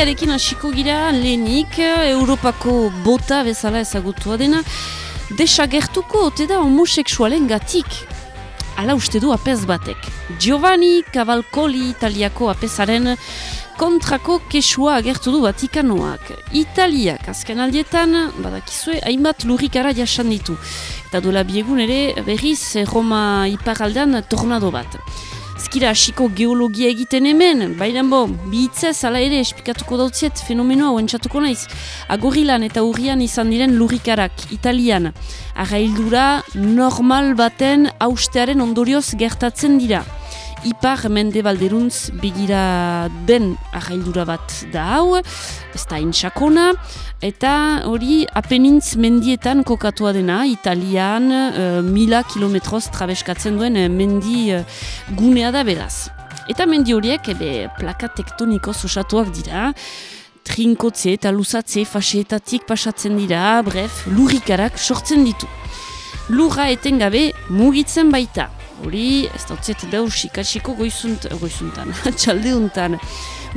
Italiarekin hasiko gira lehenik, Europako bota bezala ezagutua dena, desagertuko ote da homoseksualen gatik. Ala uste du apez batek. Giovanni Cavalcoli italiako apezaren kontrako kesua agertu du Vatikanoak. Italiak azken aldietan, badakizue, hainbat lurrikara jasan ditu. Eta dola biegun ere berriz Roma iparaldean tornado bat. Zkira hasiko geologia egiten hemen, baina bo, bihitzez ala ere esplikatuko dautziet fenomenoa oentzatuko naiz. Agorilan eta urrian izan diren lurrikarak, italian. Arraildura normal baten austearen ondorioz gertatzen dira ipar mende balderuntz begira den ahaildura bat da hau, ez da insakona, eta hori apenintz mendietan kokatua dena, italian uh, mila kilometroz trabeskatzen duen uh, mendi uh, gunea da beraz. Eta mendi horiek, ebe, plaka tektoniko osatuak dira, trinkotze eta lusatze faseetatik pasatzen dira, bref, lurrikarak sortzen ditu. Lurra etengabe mugitzen baita. Hori, ez da utzet daus ikatsiko goizunt, goizuntan, txaldeuntan.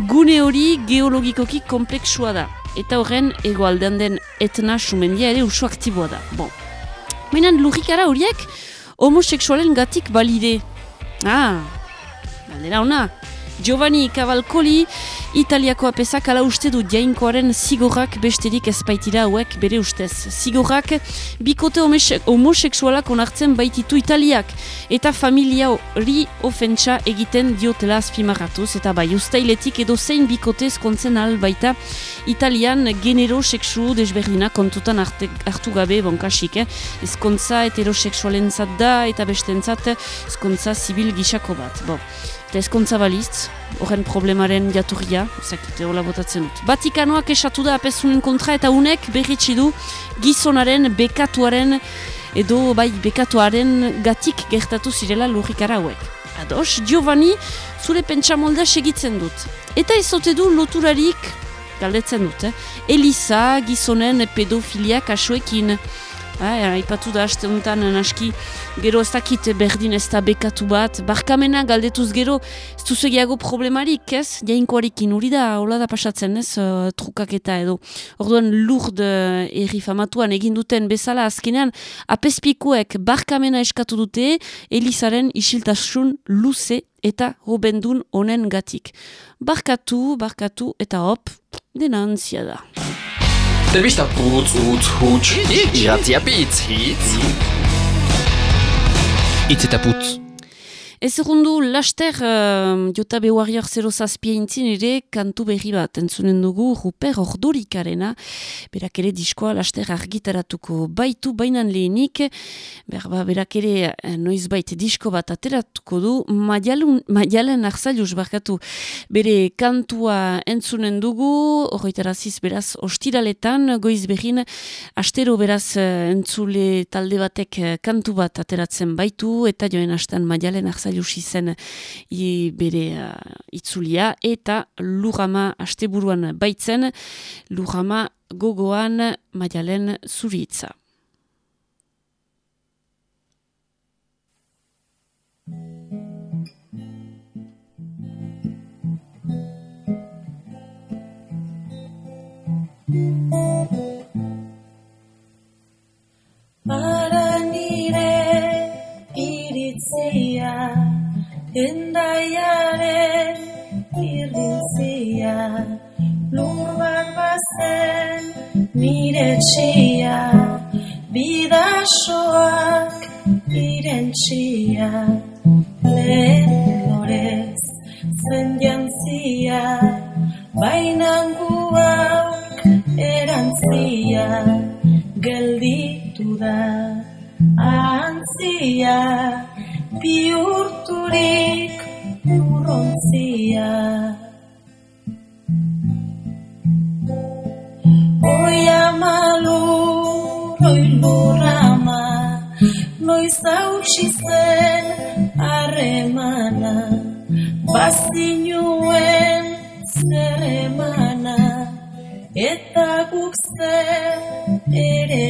Gune hori geologikoki kompleksua da. Eta horren egoaldean den etna sumendia ere usu aktiboa da. Bon. Mainan lurrikara horiek homoseksualen gatik balide. Ah, baldera ona. Giovanni Cavalcoli, Italiako apesak ala uste du jainkoaren zigorrak besterik ezpaitira hauek bere ustez. Zigorrak bikote homoseksualak onartzen baititu Italiak eta familia hori ofentsa egiten diotela azpimarratuz eta bai ustailetik edo zein bikote ezkontzen baita Italian genero seksu desberdina kontutan hartu gabe bonkasik. Eh? Ezkontza heteroseksualen da eta bestentzat ezkontza zibil gisako bat. Bo eta ezkontza baliztz, horren problemaren jaturria, zakite hola botatzen dut. Vatikanoak esatu da apezunen kontra eta unek berritsi du gizonaren bekatuaren edo bai bekatuaren gatik gertatu zirela lurrikara hauek. Ados, Giovanni, zure pentsamolda segitzen dut. Eta ezote du loturarik, galdetzen dut, eh? Elisa gizonen pedofilia kasuekin. Ah, ipatu da haste honetan naski gero ez dakit berdin ez da bekatu bat. Barkamena galdetuz gero ez duzu problemarik ez? Jainkoarekin hori da hola da pasatzen ez? Uh, trukaketa edo. Orduan lurd uh, erri famatuan egin duten bezala azkenean apespikuek barkamena eskatu dute Elizaren isiltasun luze eta hobendun honen gatik barkatu, barkatu eta hop dena antzia da Der bist der Putz, Utz, Hutsch. Hab ja Beats, Hitz. Itz eta putz. Ez erundu, laster, uh, jota behuariak zero zazpia intzin ere, kantu berri bat entzunen dugu, Ruper Ordorikarena, berak ere diskoa laster argitaratuko baitu bainan lehenik, berba, berak ere eh, noiz bait disko bat ateratuko du, maialen arzailuz barkatu, bere kantua entzunen dugu, horretaraziz beraz, ostiraletan, goiz behin, astero beraz eh, entzule talde batek kantu bat ateratzen baitu, eta joen astan maialen arzailuz Lusi zen i, bere uh, itzulia eta lurama asteburuan baitzen lurama gogoan maialen zuritza. Nire iritzea Endaiaren irrizia Lur bat bazen nire txia Bidasoak irentxia Lehen lorez zen jantzia Bainan guauk erantzia Gelditu da antzia bihurturik urrontzia. Oi amalu, oi lurrama, noiz hautsi zen arremana, bazinuen zer eta guk zer ere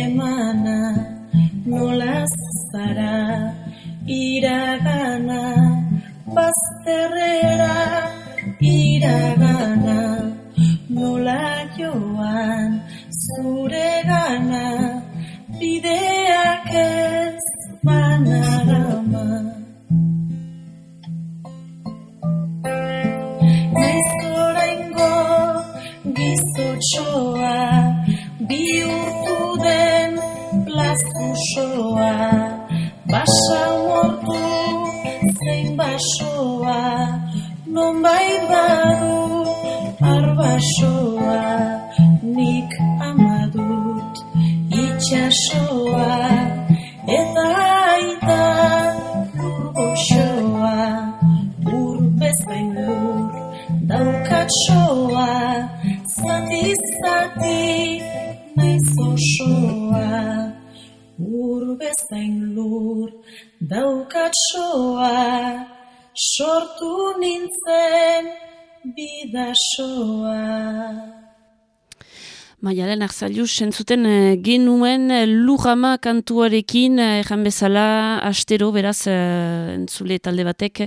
Arzalius, sentzuten uh, genuen uh, lujama kantuarekin, uh, erran bezala, astero, beraz, entzule talde batek,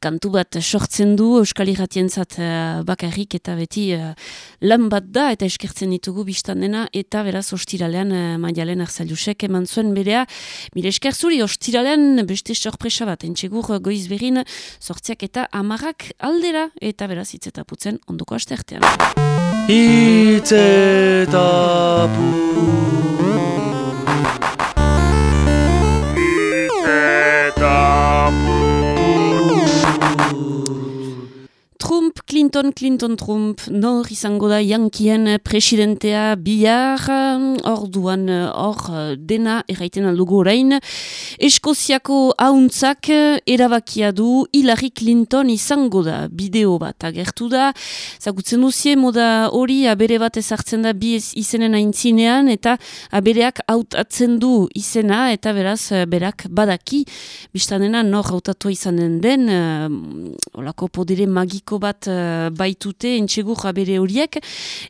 kantu bat sortzen du, Euskal Iratientzat uh, bakarrik, eta beti lan bat da, eta eskertzen ditugu biztan dena, eta beraz, ostiralean, Maialen Arzaliusek eman zuen berea, mire esker zuri, ostiralean, beste sorpresa bat, entxegur uh, goiz berin, sortziak eta amarrak aldera, eta beraz, itzetaputzen ondoko astertean. Itzetapu Trump, Clinton, Clinton, Trump, nor izango da Yankien presidentea bihar, orduan hor dena erraiten aldugu orain. Eskoziako hauntzak erabakia du Hillary Clinton izango da bideo bat agertu da. Zagutzen duzie moda hori abere bat ezartzen da bi izenen aintzinean eta abereak hautatzen du izena eta beraz berak badaki. Biztanena nor hautatu izan den den, uh, olako podere magiko bat baitute entxegur bere horiek,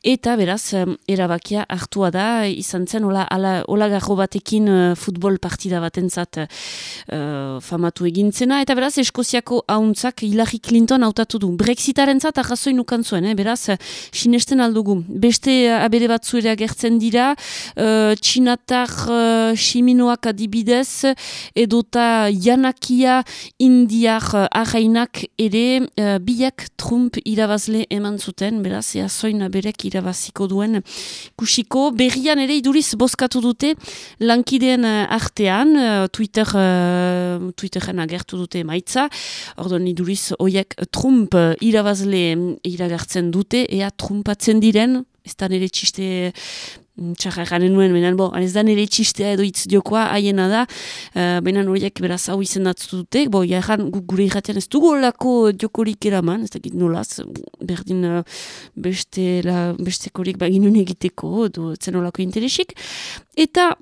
eta beraz, erabakia hartua da, izan zen, hola, ala, batekin uh, futbol partida batentzat uh, famatu egintzena, eta beraz, Eskoziako hauntzak Hillary Clinton hautatu du. Brexitaren zat, arrazoi nukan zuen, eh? beraz, sinesten aldugu. Beste abere batzu ere agertzen dira, uh, txinatar uh, siminoak adibidez, edota janakia indiar uh, arrainak ere, uh, biak Trump irabazle eman zuten, beraz, ea zoina berek irabaziko duen kusiko. Berrian ere iduriz bozkatu dute lankideen artean, Twitter, uh, Twitteren agertu dute maitza, ordon iduriz oiek Trump irabazle iragartzen dute, ea Trumpatzen diren, ez da nire txiste Mm, txarra garen nuen, benen, bo, ez da nire txistea edo itz diokoa, haiena da, uh, benen horiek beraz hau izendatzu dute, bo, jahan gure irratian ez dugu olako diokorik eraman, ez dakit nolaz, berdin uh, beste, la, beste korik baginun egiteko, edo zen olako interesik, eta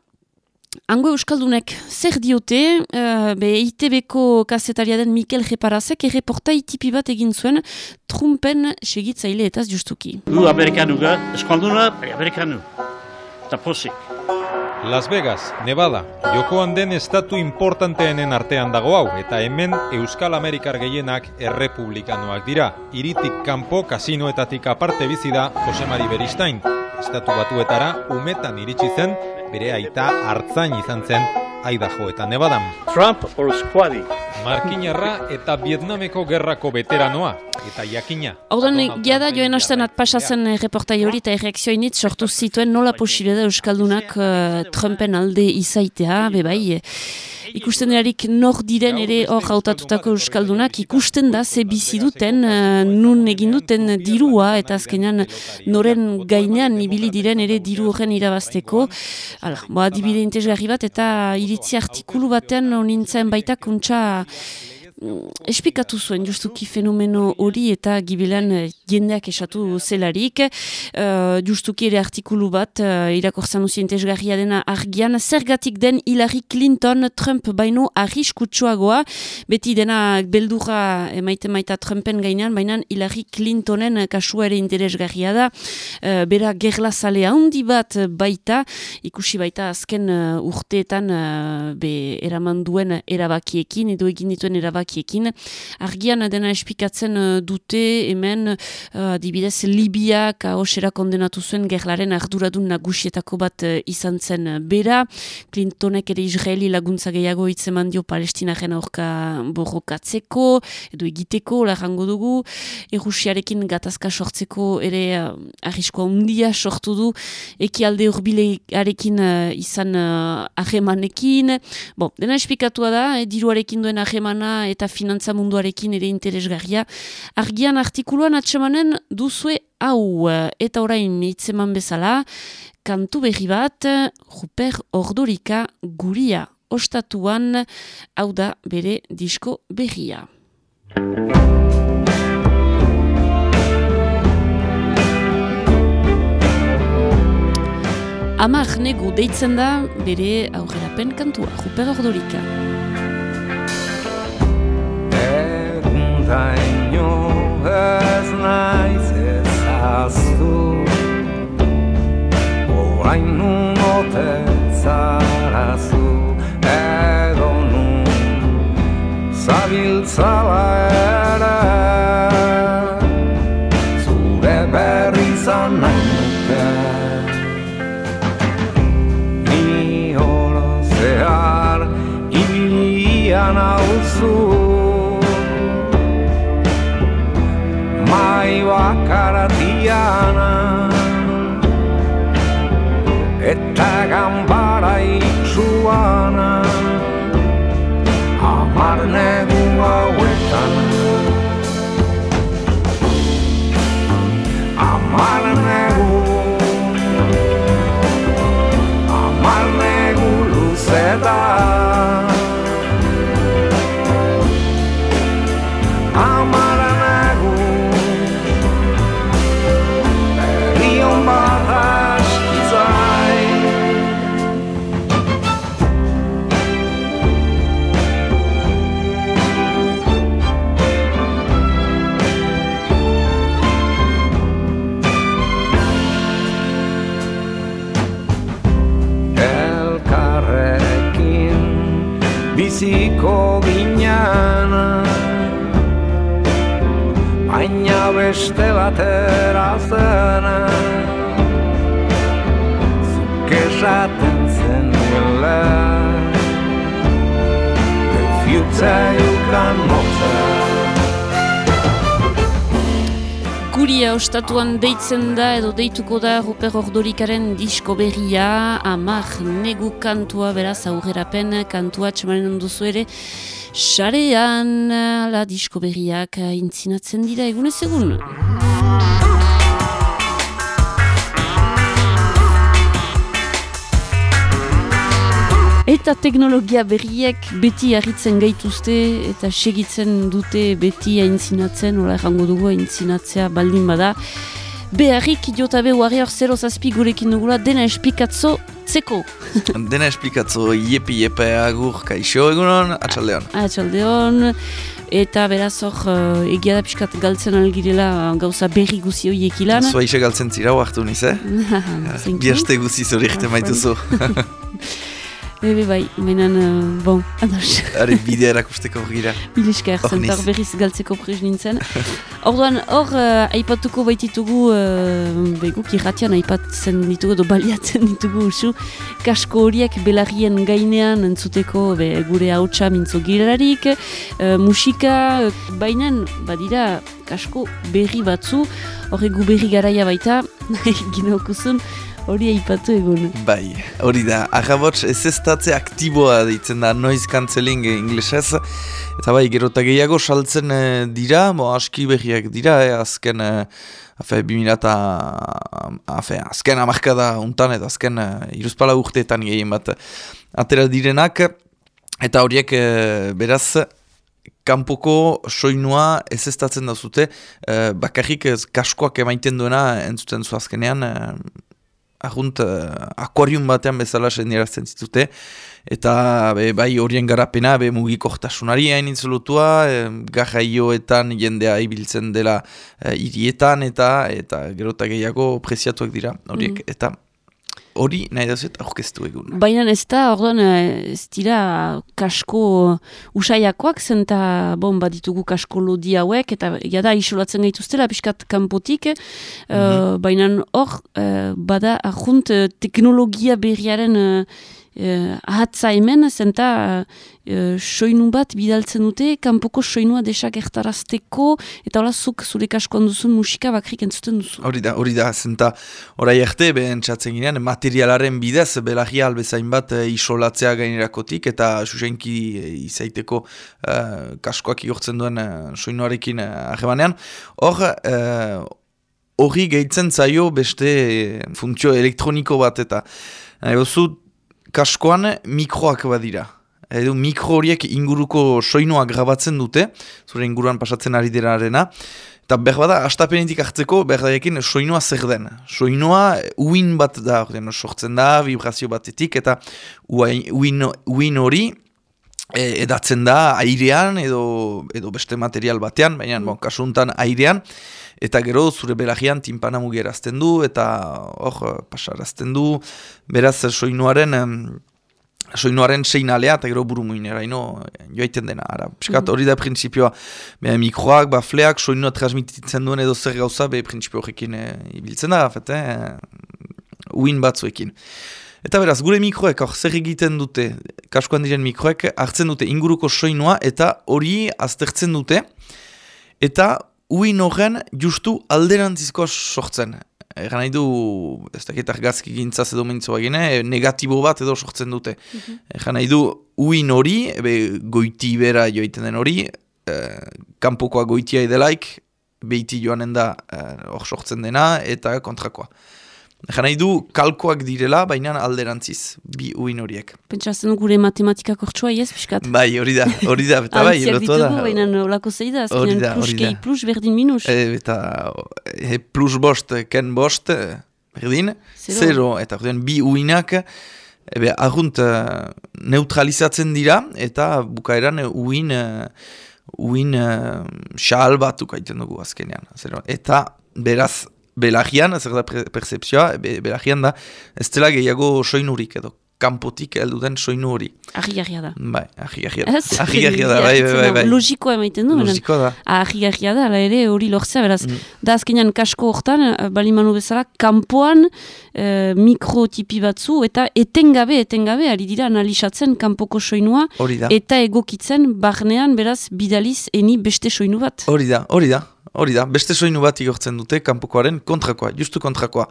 Ango Euskaldunek zer diote, uh, be ITB-ko kasetaria den Mikel Reparazek erreporta itipi bat egin zuen Trumpen segitzaile etaz justuki. Du Amerikanu ga, Euskalduna, Amerikanu eta pozik. Las Vegas, Nevada, jokoan den estatu importanteenen artean dago hau, eta hemen Euskal Amerikar gehienak errepublikanoak dira. Iritik kanpo kasinoetatik aparte bizi da Josemari Beristain. Estatu batuetara umetan iritsi zen, bere aita hartzain izan zen Idaho eta Nevadan. Trump or Squadi. Markinarra eta Vietnameko gerrako veteranoa, eta jakina. Haudan, da joen hasten atpasazen eh, reportai hori eta erreakzioinit sortu zituen nola posible da Euskaldunak uh, Trumpen alde izaitea, bebai, ikusten erarik nor diren ere hor hautatutako Euskaldunak, ikusten da ze bizi duten, uh, nun egin duten dirua, eta azkenean noren gainean ibili diren ere diru horren irabazteko. Hala, boa, dibide intezgarri bat, eta iritzi artikulu batean nintzen baita kuntza espikatu zuen justuki fenomeno hori eta gibilan eh, jendeak esatu zelarik. Uh, justuki ere artikulu bat uh, irakortzen uzien tesgarria dena argian. Zergatik den Hillary Clinton Trump baino arriskutsuagoa. Beti dena beldura emaite maita Trumpen gainean, baina Hillary Clintonen kasua ere interesgarria da. Uh, bera gerla zale handi bat baita, ikusi baita azken uh, urteetan uh, be eraman duen erabakiekin, edo egin dituen erabakiekin erabakiekin. Argian dena espikatzen uh, dute hemen uh, dibidez Libiak osera kondenatu zuen gerlaren arduradun nagusietako bat izan zen bera. Clintonek ere Israeli laguntza gehiago hitzeman dio palestinaren aurka borrokatzeko edo egiteko, larango dugu. Errusiarekin gatazka sortzeko ere uh, arriskoa undia sortu du ekialde urbilearekin uh, izan uh, ahemanekin. Bon, dena espikatua da, eh, diruarekin duen ahemana eta finantza munduarekin ere interesgarria. Argian artikuluan atsemanen duzue hau eta orain hitzeman bezala, kantu berri bat, Ruper Ordorika guria ostatuan, hau da bere disko berria. Amar negu deitzen da bere aurrerapen kantua, Ruper Ordorika. Egundaino ez naiz ezaztu Orain nun ote zarazu Edo nun zabiltzala ere Mai bakaratiana Eta gambara itxuana beste batera zena Zuk esaten zenuela The future you can Guria ostatuan deitzen da edo deituko da Ruper Ordorikaren disko berria, amar negu kantua beraz aurrerapen kantua txamanen duzu ere, Sarean, la disko berriak intzinatzen dira egunez egun. Eta teknologia berriek beti harritzen gaituzte eta segitzen dute beti aintzinatzen, hola errango dugu aintzinatzea baldin bada. Beharrik jotabe warrior 0 zazpi gurekin dugula dena espikatzo zeko. Dena esplikatzo iepi iepe agur kaixo egunon, atxaldeon. Atxaldeon, eta beraz hor uh, egia da pixkat galtzen algirela gauza berri guzi horiek ilan. Zua galtzen zira hartu niz, eh? Biaste guzi zori egiten Ah, maituzu. Ebe bai, menan, uh, bon, ados. Are bidea erakusteko gira. Bilesker, Hor zentar niz. berriz galtzeko prez nintzen. Orduan, hor, uh, aipatuko baititugu, uh, beguk irratian aipatzen ditugu, edo baliatzen ditugu usu, kasko horiek belarrien gainean entzuteko be, gure hautsa mintzo girarik, uh, musika, uh, bainan, badira, kasko berri batzu, horregu berri garaia baita, ginaukuzun, hori aipatu egun. Bai, hori da, agabots ez estatze aktiboa deitzen da noise cancelling inglesez. Eta bai, gero eta gehiago saltzen eh, dira, bo aski berriak dira, eh, azken, eh, afe, 2000 eta, afe, azken amarkada untan eta azken eh, iruzpala urteetan gehien bat atera direnak. Eta horiek, eh, beraz, kanpoko soinua ez estatzen da zute, eh, bakarrik kaskoak emaiten duena entzuten zu azkenean, eh, ahunt uh, akuarium batean bezala sendirazten zitute, eta be, bai horien garapena be mugikortasunari hain intzelutua, e, garraioetan jendea ibiltzen dela e, hirietan eta eta gero eta gehiago preziatuak dira horiek, eta hori nahi dauzet aurkeztu egun. Baina ez da, orduan, eh, ez dira kasko usaiakoak, zenta, bon, baditugu kasko lodi hauek, eta jada isolatzen gaituztela, pixkat kanpotik, eh, Mhm. baina hor, eh, bada, ahunt, teknologia berriaren eh, eh, ahatza hemen, zenta eh, soinu bat bidaltzen dute, kanpoko soinua desagertarazteko, eta hola zuk zure kaskoan duzun musika bakrik entzuten duzu. Hori da, hori da, zenta orai arte behen txatzen ginean, materialaren bidez, belagia albezain bat eh, isolatzea gainerakotik, eta susenki eh, izaiteko eh, kaskoak igortzen duen eh, soinuarekin uh, ahemanean. Hor, eh, hori gehitzen zaio beste eh, funtzio elektroniko bat, eta nahi kaskoan mikroak badira. Edo mikro horiek inguruko soinua grabatzen dute, zure inguruan pasatzen ari derarena, Eta behar bada, astapenetik hartzeko, behar soinua zer den. Soinua uin bat da, ordean, sortzen da, vibrazio batetik, eta uin, uin hori e, edatzen da airean edo, edo beste material batean, baina bon, kasuntan airean, eta gero zure belagian timpana mugerazten du, eta hor, pasarazten du, beraz soinuaren... em, soinuaren seinalea eta gero burumuinera, ino, joaiten dena, ara. Piskat hori da printzipioa, be, mikroak, bafleak, soinua transmititzen duen edo zer gauza, be, printzipio horrekin e, ibiltzen da, fet, eh, uin batzuekin. Eta beraz, gure mikroek hor zer egiten dute, kaskoan diren mikroek, hartzen dute inguruko soinua eta hori aztertzen dute, eta uin horren justu alderantzizkoa sortzen. Egan nahi du, ez dakit argazki gintzaz edo mentzoa gine, negatibo bat edo sortzen dute. Egan nahi du, uin hori, ebe, goiti bera joiten den hori, eh, kanpokoa goitia edelaik, behiti joanen da eh, hor sortzen dena, eta kontrakoa. Egan nahi du, kalkoak direla, baina alderantziz, bi uin horiek. Pentsatzen du gure matematika kortsua, yes, piskat. Bai, hori da, hori da, eta bai, Antziak lotua da. ditugu, baina olako zei da, Hori azkenean da, plus hori berdin minus. E, eta e, plus bost, ken bost, e, berdin, Zero. zero, eta ordean bi uinak, ebe, argunt eh, neutralizatzen dira, eta bukaeran eh, uin, eh, uin uh, xahal bat ukaiten dugu azkenean. Zero. Eta beraz, belagian, zer da percepzioa, be, belagian da, ez dela gehiago soinurik edo, kanpotik heldu den soinu hori. Argi-argia da. Bai, ahi-ahia da. Ez? Ahi-ahia da, bai, bai, bai. bai. Logikoa emaiten du, Logikoa da. argi-argia da, ala ere hori lortzea, beraz. Mm. Da azkenean kasko hortan, eh, balimanu bezala, kanpoan eh, mikrotipi batzu, eta etengabe, etengabe, ari dira analizatzen kanpoko soinua, Hori da. eta egokitzen barnean, beraz, bidaliz, eni beste soinu bat. Hori da, hori da, hori da. Beste soinu bat igortzen dute kanpokoaren kontrakoa, justu kontrakoa.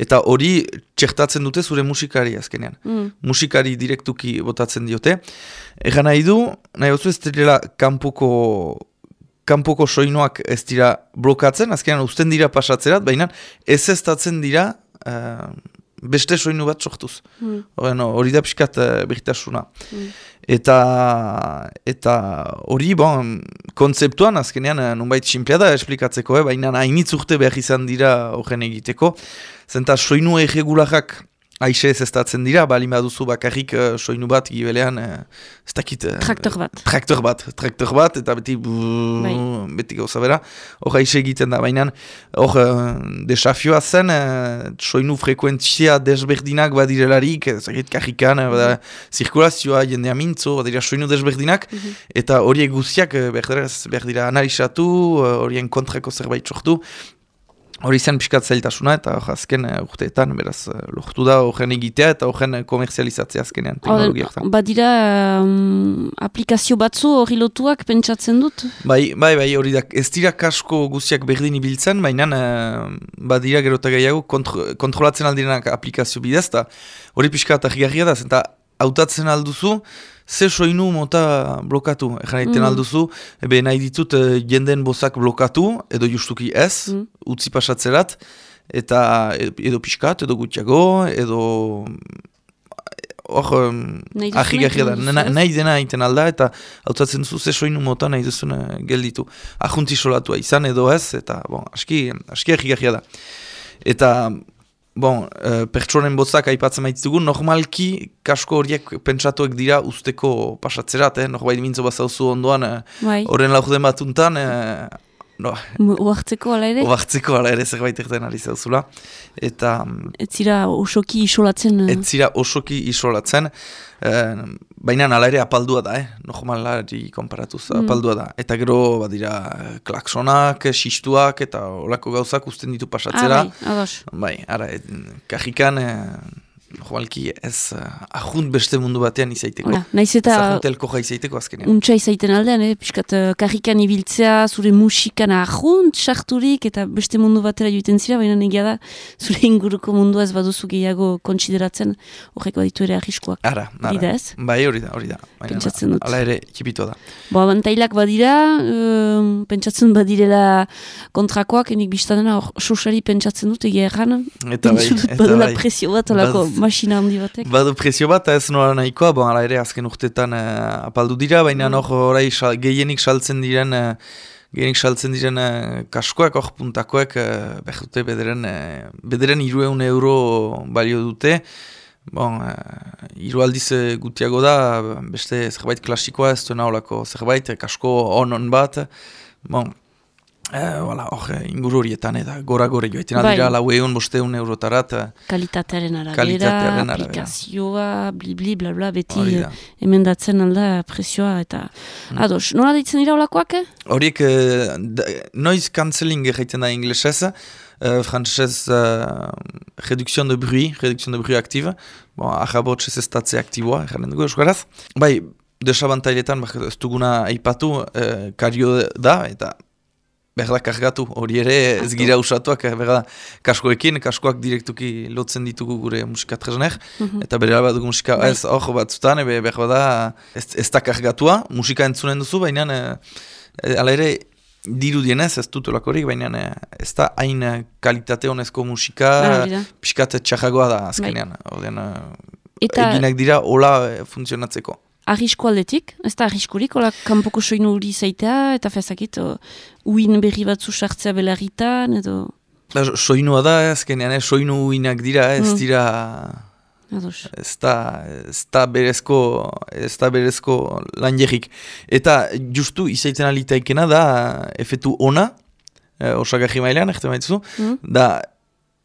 Eta hori txertatzen dute zure musikari azkenean. Mm. Musikari direktuki botatzen diote. Egan nahi du, nahi hotzu ez direla kanpoko, kanpoko soinuak ez dira blokatzen, azkenean uzten dira pasatzerat, baina ez ez dira eh, beste soinu bat sortuz. Mm. Hori da pixkat uh, berritasuna. Mm. Eta eta hori, bon, kontzeptuan azkenean eh, nunbait simplea da esplikatzeko, eh? baina hainitz urte behar izan dira horren egiteko. Zenta soinu erregularak aixe ez estatzen dira, balin baduzu bakarrik eh, soinu bat gibelean, uh, ez dakit... eh, Traktor bat. Traktor bat, traktor bat, eta beti, Bai. beti gauza bera, hor aixe egiten da, baina hor uh, desafioa zen, uh, soinu frekuentzia desberdinak badirelarik, ez dakit karrikan, uh, bada, zirkulazioa jendea mintzo, badira soinu desberdinak, eta horiek guztiak uh, behar, dira- analizatu, uh, horien kontrako zerbait sortu, Hori zen pixkat zailtasuna eta azken uh, urteetan, beraz, uh, lortu da horren egitea eta horren uh, komerzializatzea azkenean teknologia hartan. Badira um, aplikazio batzu hori lotuak pentsatzen dut. Bai, bai, bai, hori da, ez dira kasko guztiak berdin ibiltzen, baina uh, badira gerota gehiago kontro, kontrolatzen aldirenak aplikazio bidez, eta hori pixka eta da, zenta hautatzen alduzu, ze soinu mota blokatu, egan egiten Mm. alduzu, ebe nahi ditut eh, jenden bozak blokatu, edo justuki ez, Mm. utzi pasatzerat, eta edo pixkat, edo gutxiago, edo hor, um, ahi egiten da, na- nahi dena egiten alda, eta hautatzen duzu ze soinu mota nahi duzuna gelditu. Ajunti solatua izan edo ez, eta bon, aski, aski ahi da. Eta, bon, uh, pertsonen botzak aipatzen maitzugu, normalki kasko horiek pentsatuek dira usteko pasatzerat, eh? norbait mintzo bazauzu ondoan, eh, Bai. horren laurden batuntan, eh, no, Oartzeko ala ere? oartzeko ala ere zerbait erten ari zauzula. Eta Ez zira osoki isolatzen... eh, ez zira osoki isolatzen, eh, baina ala ere apaldua da, eh? normalari konparatuz Mm. apaldua da. Eta gero badira eh, klaksonak, sistuak eta olako gauzak usten ditu Ah, pasatzera. bai, ados. Bai, ara, et, kajikan, eh, normalki ez uh, ajunt beste mundu batean izaiteko. Hala, naiz eta Zahuntelko ja izaiteko azkenean. untsa izaiten aldean, eh? piskat uh, karrikan ibiltzea, zure musikan ahunt, sarturik, eta beste mundu batera joiten zira, baina negia da, zure inguruko mundua ez baduzu gehiago kontsideratzen, horrek baditu ere arriskoak. Ara, ara. Hori da ez? Bai, hori da, hori da. Baina, Pentsatzen dut. Hala ere, txipitua da. Bo, abantailak badira, um, pentsatzen badirela kontrakoak, enik biztadena hor sosari pentsatzen dut, egia erran. Eta bai, eta bai. presio bat, olako masina handi batek. Badu prezio bat, ez nola nahikoa, bon, ala ere azken urtetan eh, apaldu dira, baina Mm. hor orai sal- gehienik saltzen diren eh, gehienik saltzen diren eh, kaskoak, hor puntakoek, uh, behar dute bederen, uh, bederen irueun euro balio dute, Bon, uh, hiru aldiz gutiago da, beste zerbait klasikoa ez duena olako zerbait, kasko on-on bat, bon, eh, voilà, hor eh, inguru horietan, eta gora gore joetan Bai. aldira, lau egun, bosteun eurotarat, eh, Kalitatearen arabera, Kalitatearen arabera. aplikazioa, blibli, bla bla, beti hori eh, da. emendatzen alda presioa eta ados. Nola ditzen dira olakoak? eh? Horiek, eh, da- noise cancelling egiten da inglesez, uh, frantzez uh, reduction de bruit, reduction de bruit aktive, bon, ahabots ez estatze aktiboa, erraren dugu euskaraz. Bai, desabantailetan, ez duguna aipatu, uh, kario da, eta behar da kargatu, hori ere ez gira usatuak, eh, behar da kaskoekin, kaskoak direktuki lotzen ditugu gure musika tresner, eta bere bat dugu musika, Bai. ez hor batzutan, ebe behar da ez, ez da kargatua, musika entzunen duzu, baina eh, eh, ala ere dirudienez ez dut olakorik, baina eh, ez da hain kalitate honezko musika, Ah, hori da. pixkat txarragoa da azkenean. Ordean, eh, Eta eginak dira hola funtzionatzeko. Arrisko aldetik, ez da arriskurik, hola kanpoko soinu hori zaitea, eta fezakit, o, uin berri batzu sartzea belarritan, edo... Da, so- soinua da, azkenean, eh, soinu uinak dira, ez Mm. dira... Ados. ez da, ez da berezko, ez da berezko lan jerrik. Eta justu izaiten alitaikena da efetu ona, eh, osagarri mailean, egte maitzu, Mm. da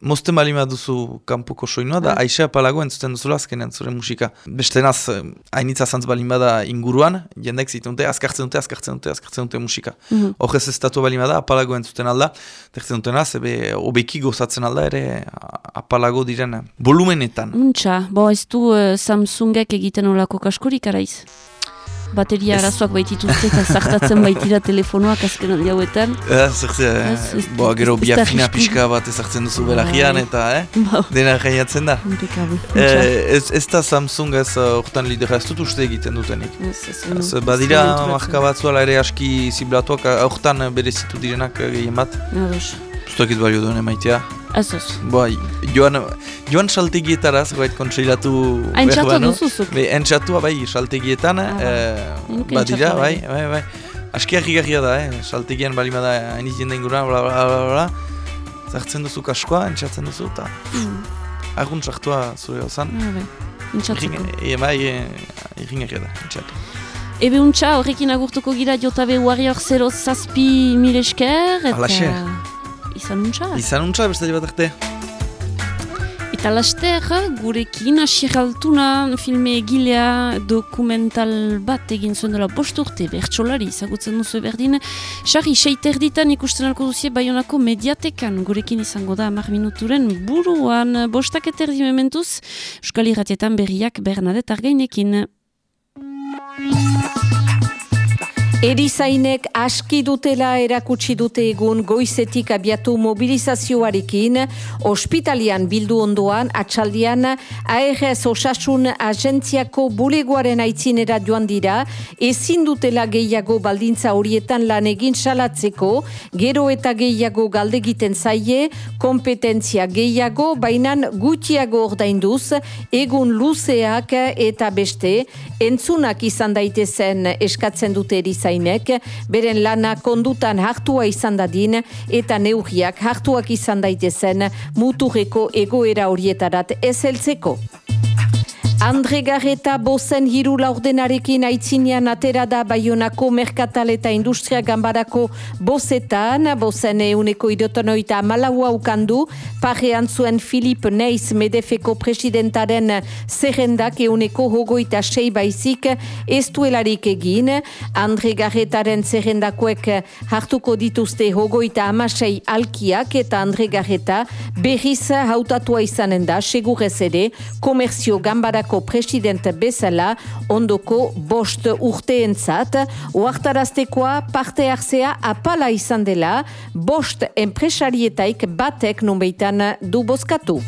mozten bali duzu kanpoko soinua, da Ah. aixe apalago entzuten duzula azkenean zure musika. Beste naz, eh, hainitza zantz bali bada inguruan, jendek zituen dute, azkartzen dute, azkartzen dute, azkartzen dute musika. Mhm. Horrez ez datu bali bada, apalago entzuten alda, tertzen duten az, ebe obeki gozatzen alda ere apalago diren volumenetan. Untxa, bo ez du eh, Samsungek egiten olako kaskorik araiz. Bateria Ez. arazoak baitituzte eta zartatzen baitira telefonoak azken aldi hauetan. Eh, Ez, ez- boa gero ez- ez bia da fina arrisku. pixka bat ezartzen duzu belagian Bai. eta, eh? Ba, Dena jaiatzen da. Eh, ez, ez da Samsung ez uh, hortan lidera ez dut uste egiten dutenik. Ez, ez, Ez, ez, badira ez marka batzu ala ere aski ziblatuak uh, hortan berezitu direnak gehien bat. Zuzakit balio duen emaitea. Ez, ez. Boa, joan, joan saltegietara zerbait kontseilatu behar banu. duzuzuk. Be, entxatua bai, saltegietan, Ah, bai. eh, Nuke badira, bai, ere. bai, bai. Aski garria da, eh, saltegian bali bada hain jende inguruan, bla, bla, bla, bla, zartzen duzu kaskoa, entxatzen duzu, eta Mm. argun sartua zure gozan. Ah, bai. Intxatzeko. E, bai, e, egin garria da, entxatu. Ebe untxa, horrekin agurtuko gira JB Warrior 0 zazpi mil esker, eta... Alaxe. Izan untxa. Izan untza, beste bat arte. Eta laster, gurekin Asier Altuna filme egilea dokumental bat egin zuen dela bost urte, bertsolari, zagutzen duzu berdin. Sarri, seiter ditan ikusten alko duzie Bayonako mediatekan, gurekin izango da amar minuturen buruan, bostak eterdi mementuz, Euskal Irratietan berriak Bernadette Argainekin. Erizainek aski dutela erakutsi dute egun goizetik abiatu mobilizazioarekin, ospitalian bildu ondoan, atxaldian, ARS osasun agentziako bulegoaren aitzinera joan dira, ezin dutela gehiago baldintza horietan lan egin salatzeko, gero eta gehiago galdegiten zaie, kompetentzia gehiago, bainan gutxiago ordainduz, egun luzeak eta beste, entzunak izan daitezen eskatzen dute erizainek, beren lana kondutan hartua izan dadin eta neurriak hartuak izan daitezen muturreko egoera horietarat ez heltzeko. Andre Garreta bozen hiru laurdenarekin aitzinean atera da Baionako Merkatal eta Industria Gambarako bozetan, bozen euneko idotonoita malaua ukandu, parean zuen Filip Neiz Medefeko presidentaren zerrendak euneko hogoita sei baizik ez duelarik egin, Andre Garretaren zerrendakoek hartuko dituzte hogoita amasei alkiak eta Andre Garreta berriz hautatua izanen da, segurez ere, komerzio Gambarako Europako presidente bezala ondoko bost urteentzat, oartaraztekoa parte hartzea apala izan dela, bost enpresarietaik batek nunbeitan du bozkatu.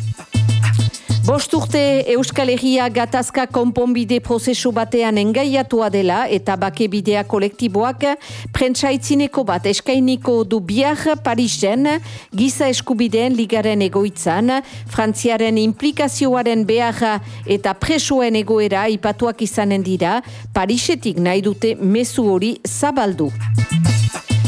Bost urte Euskal Herria gatazka konponbide prozesu batean engaiatua dela eta bakebidea kolektiboak prentsaitzineko bat eskainiko du biar Parisen giza eskubideen ligaren egoitzan, Frantziaren implikazioaren beharra eta presoen egoera ipatuak izanen dira, Parisetik nahi dute mezu hori zabaldu.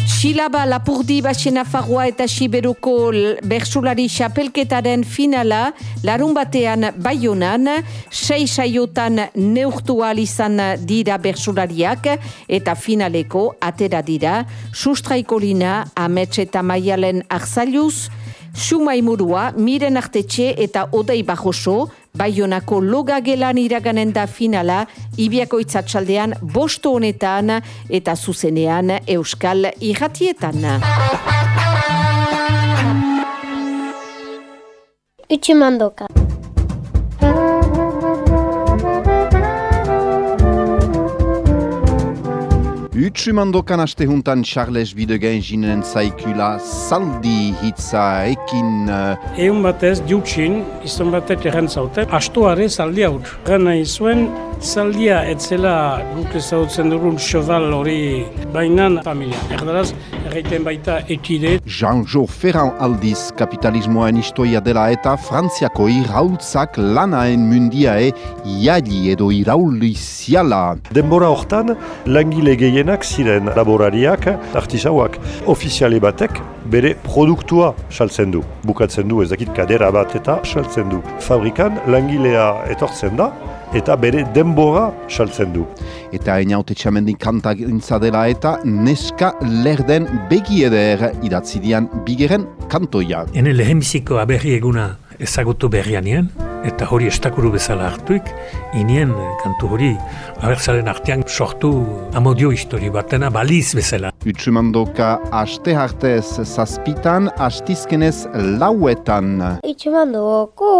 Xilaba Lapurdi Baxena Farroa eta Siberuko Bersulari Xapelketaren finala larun batean baionan, sei saiotan neurtual izan dira Bersulariak eta finaleko atera dira, sustraikolina Amets eta Maialen Arzaliuz, Sumaimurua, Miren Artetxe eta Odei Bajoso, Baionako logagelan iraganen da finala, Ibiako itzatsaldean bosto honetan eta zuzenean Euskal Irratietan. Utsumandoka. Utsumandokan aste juntan Charles Bidegen jinen zaikula saldi hitza ekin... Uh... Egun batez, diutxin, izan batek erren zauten, astuare zaldi haut. Gana izuen, zaldia etzela guk ezautzen dugun xodal hori bainan familia. Erdaraz, erreiten baita ekide. Jean-Jo Ferran aldiz kapitalismoen istoia dela eta Frantziako iraultzak lanaen mundiae iali edo irauliziala. Denbora hortan, langile gehienak ziren laborariak, artisauak, ofiziale batek, bere produktua saltzen du. Bukatzen du ez dakit kadera bat eta saltzen du. Fabrikan langilea etortzen da, eta bere denbora saltzen du. Eta einaute txamendin kanta dela eta neska lerden begieder idatzidian bigeren kantoia. Hene lehenbiziko aberri eguna ezagutu berrianien, eta hori estakuru bezala hartuik, inien kantu hori abertzaren artean sortu amodio histori batena baliz bezala. Utsumandoka aste hartez zazpitan, astizkenez lauetan. Utsumandoko!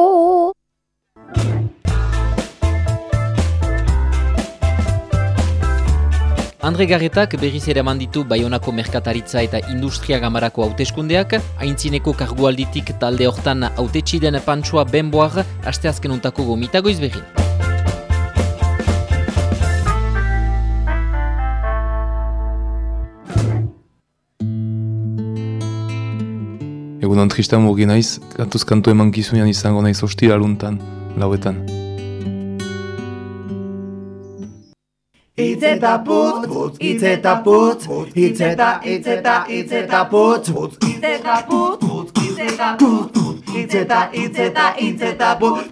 Andre Garretak berriz ere manditu Bayonako Merkataritza eta Industria Gamarako hauteskundeak, haintzineko kargualditik talde hortan hautetxiden pantsua benboar, aste azken untako gomitago izbegin. Egun tristan mugi naiz, kantuz kantu eman kizunean izango naiz hostira luntan, lauetan. Itzeta putz, putz, itzeta putz, itzeta, itzeta, itzeta putz, putz, itzeta putz, putz, itzeta putz, itzeta, itzeta, itzeta putz,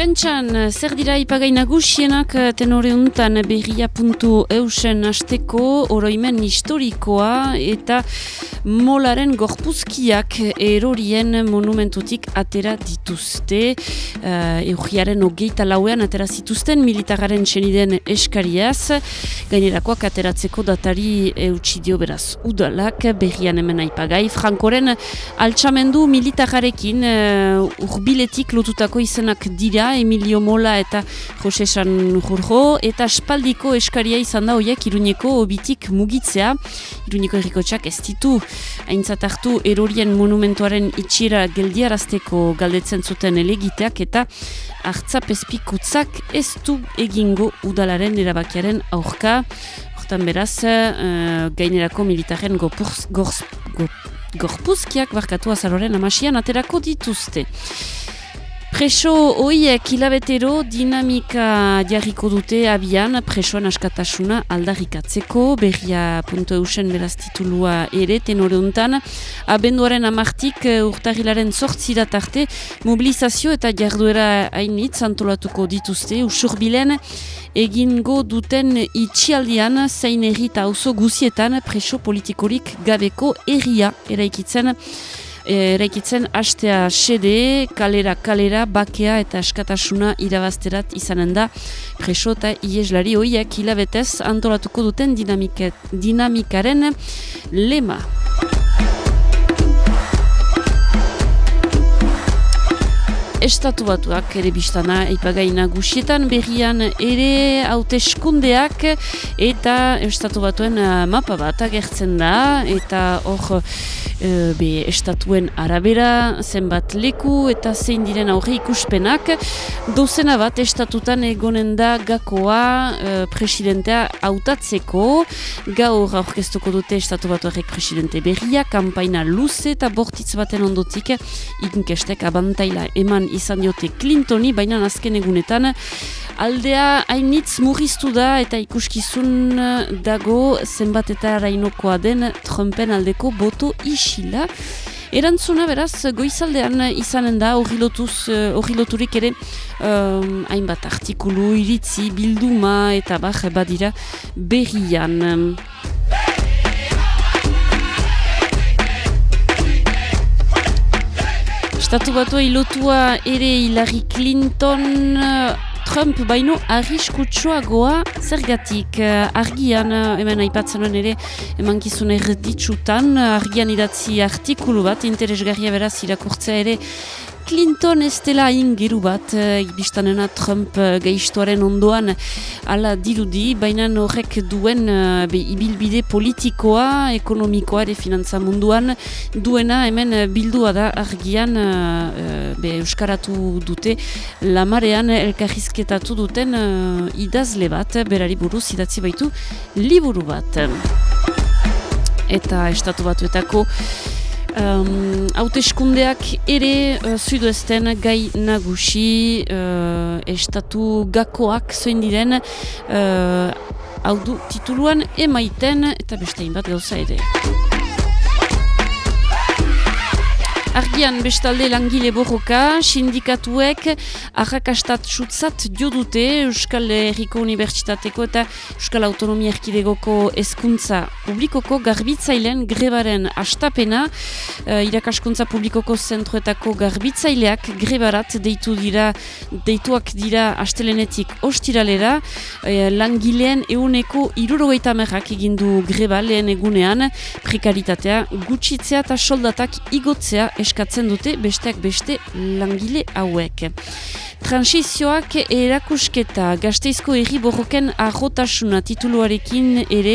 Prentxan, zer dira ipagai nagusienak eh, tenore untan berria puntu eusen asteko oroimen historikoa eta molaren gorpuzkiak erorien monumentutik atera dituzte. Uh, Eugiaren ogeita lauean atera zituzten militararen txeniden eskariaz. Gainerakoak ateratzeko datari eutxidio beraz udalak berrian hemen aipagai. Frankoren altxamendu militararekin uh, urbiletik lotutako izenak dira Emilio Mola eta Jose San Jurjo, eta espaldiko eskaria izan da hoiek Iruñeko obitik mugitzea. Iruñeko errikotxak ez ditu haintzat hartu erorien monumentuaren itxira geldiarazteko galdetzen zuten elegiteak eta hartzapezpikutzak ez du egingo udalaren erabakiaren aurka. Hortan beraz, uh, gainerako militaren gopurz, gorz, gorpuzkiak barkatu azaroren amasian aterako dituzte. Preso hoiek hilabetero dinamika jarriko dute abian presoan askatasuna aldarrikatzeko, berria punto eusen beraz titulua ere tenore untan. Abenduaren amartik eh, urtarilaren sortzirat arte mobilizazio eta jarduera hainitz antolatuko dituzte usurbilen egingo duten itxialdian zein errita auzo guzietan preso politikorik gabeko erria eraikitzen eraikitzen hastea sede, kalera kalera, bakea eta askatasuna irabazterat izanen da preso eta ieslari hoiak hilabetez antolatuko duten dinamikaren lema. Estatu batuak ere biztana eipagai nagusietan berrian ere hauteskundeak eta estatu batuen uh, mapa bat agertzen da eta hor uh, be estatuen arabera zenbat leku eta zein diren aurre ikuspenak. Dozena bat estatutan egonen da gakoa uh, presidentea hautatzeko. Gaur aurkeztuko dute estatu batuarek presidente berria kampaina luze eta bortitz baten ondotik. Inkestek abantaila eman izan diote Clintoni, baina azken egunetan aldea hainitz murriztu da eta ikuskizun dago zenbat eta rainokoa den Trumpen aldeko boto isila. Erantzuna beraz, goizaldean izanen da, hori loturik ere um, hainbat artikulu, iritzi, bilduma eta bar badira berrian. Estatu batua ilotua ere Hillary Clinton Trump baino arriskutsua goa zergatik. Argian hemen aipatzen ere emankizun erditsutan argian idatzi artikulu bat interesgarria beraz irakurtzea ere Clinton ez dela ingeru bat, uh, Trump uh, gehistuaren ondoan ala dirudi, baina horrek duen uh, be, ibilbide politikoa, ekonomikoa ere finantza munduan, duena hemen bildua da argian be, euskaratu dute lamarean elkarrizketatu duten idazle bat, berari buruz idatzi baitu liburu bat. Eta estatu batuetako Um, hauteskundeak ere uh, zuduesten gai nagusi uh, estatu gakoak zoin diren uh, hau du tituluan emaiten eta beste bat gauza ere. Argian bestalde langile borroka, sindikatuek arrakastat sutzat dio dute Euskal Herriko Unibertsitateko eta Euskal Autonomia Erkidegoko Hezkuntza Publikoko garbitzailen grebaren astapena uh, irakaskuntza publikoko zentroetako garbitzaileak grebarat deitu dira deituak dira astelenetik ostiralera. Uh, langileen euneko irurogeita merrak egindu greba lehen egunean prekaritatea gutxitzea eta soldatak igotzea eskatzen dute besteak beste langile hauek. Transizioak erakusketa gazteizko erri borroken arrotasuna tituluarekin ere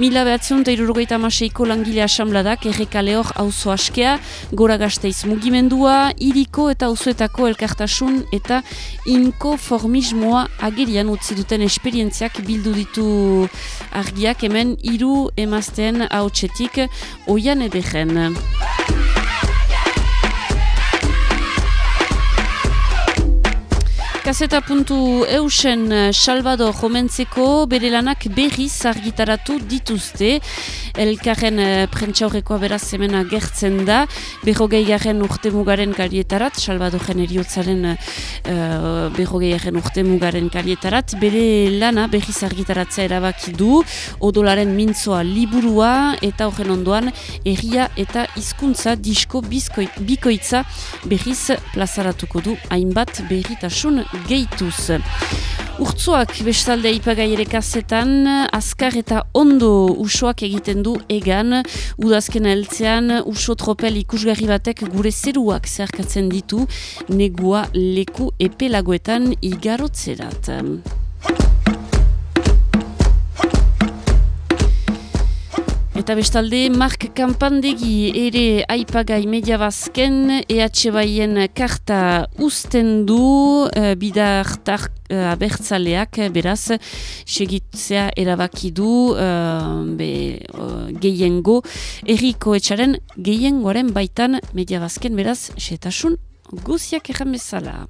mila behatzen eta irurogeita amaseiko langile asambladak errekale hor hauzo askea, gora gazteiz mugimendua, iriko eta auzoetako elkartasun eta inkoformismoa agerian utzi duten esperientziak bildu ditu argiak hemen hiru emazten hautsetik oian edegen. Kaseta puntu eusen eh, Salvador jomentzeko bere lanak berriz argitaratu dituzte. Elkarren uh, prentsaurrekoa beraz zemena gertzen da. Berrogei garen urte mugaren kalietarat, Salvadorren eriotzaren uh, berrogei garen urte mugaren kalietarat. Bere lana berriz argitaratzea erabaki du. Odolaren mintzoa liburua eta horren ondoan erria eta hizkuntza disko bikoitza berriz plazaratuko du hainbat berritasun gehituz. Urtzoak bestalde ipagai ere kazetan, azkar eta ondo usoak egiten du egan, udazken heltzean uso tropel ikusgarri batek gure zeruak zeharkatzen ditu, negua leku epelagoetan igarotzerat. Eta bestalde, Mark Kampandegi ere aipagai media bazken, EH Baien karta usten du, e, bidartar e, abertzaleak, beraz, segitzea erabaki du, e, be, e, gehiengo, erriko etxaren gehiengoaren baitan media bazken, beraz, setasun guziak erran bezala.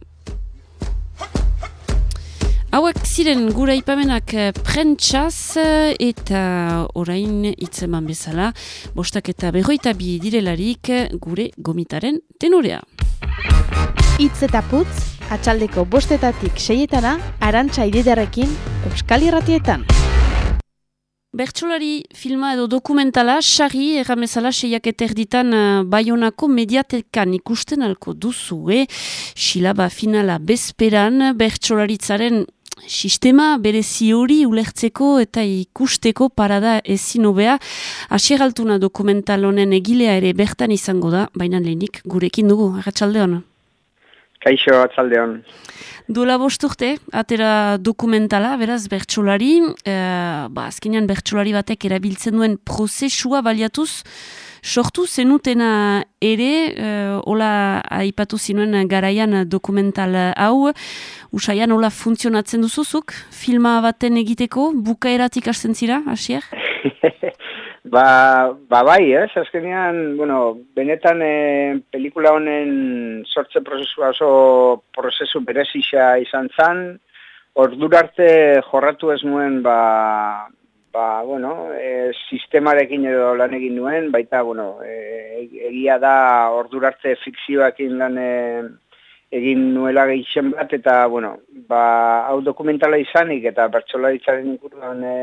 Hauek ziren gura ipamenak eh, prentsaz eh, eta orain hitzeman bezala, bostak eta berroita bi direlarik eh, gure gomitaren tenorea. Itz eta putz, atxaldeko bostetatik seietana, arantxa ididarekin, Euskal Irratietan. Bertsolari filma edo dokumentala, xarri, erramezala seiak eterditan uh, baionako mediatekan ikusten alko duzu, eh? Silaba finala bezperan, bertsolaritzaren sistema berezi hori ulertzeko eta ikusteko parada ezin hobea asieraltuna dokumental honen egilea ere bertan izango da, baina lehenik gurekin dugu, agatxalde hona. Kaixo, atzalde hon. Duela bosturte, atera dokumentala, beraz, bertsolari, e, ba, azkenean bertsolari batek erabiltzen duen prozesua baliatuz, sortu zenutena ere, uh, hola aipatu zinuen garaian dokumental hau, usaian hola funtzionatzen duzuzuk, filma baten egiteko, bukaeratik hasten zira, asier? ba, ba bai, ez, azkenean, bueno, benetan e, pelikula honen sortze prozesua oso prozesu berezisa izan zan, ordurarte jorratu ez nuen, ba, ba, bueno, e, sistemarekin edo lan egin nuen, baita, bueno, e, egia da ordurarte fikzioakin lan e, egin nuela gehixen bat, eta, bueno, ba, hau dokumentala izanik, eta bertsolaritzaren inguruan e,